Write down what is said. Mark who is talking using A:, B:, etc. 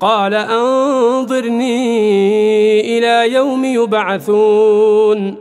A: قال أنظرني إلى يوم يبعثون.